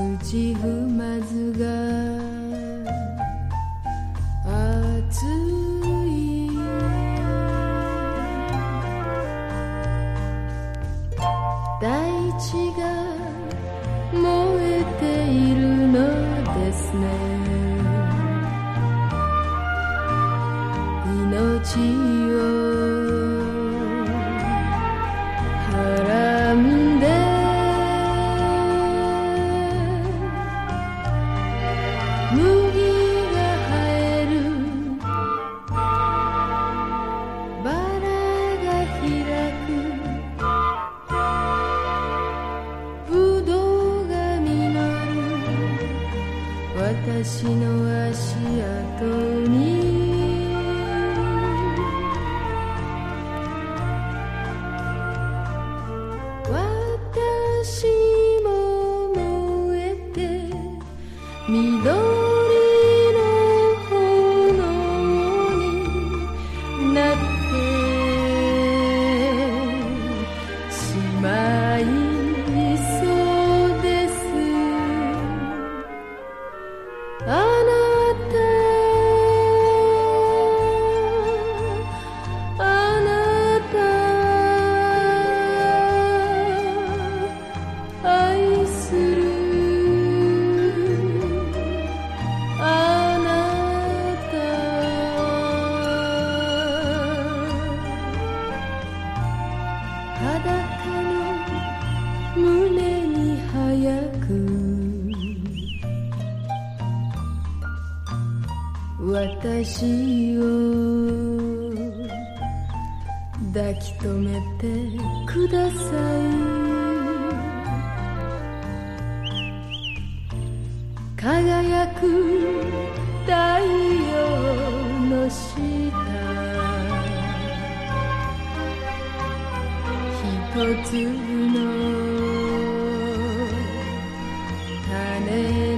土踏まずが熱い。大地が燃えているのですね。命を私の足跡に。私も燃えて緑裸の胸に早く。私を抱き留めてください。輝く太陽の下。一つの種。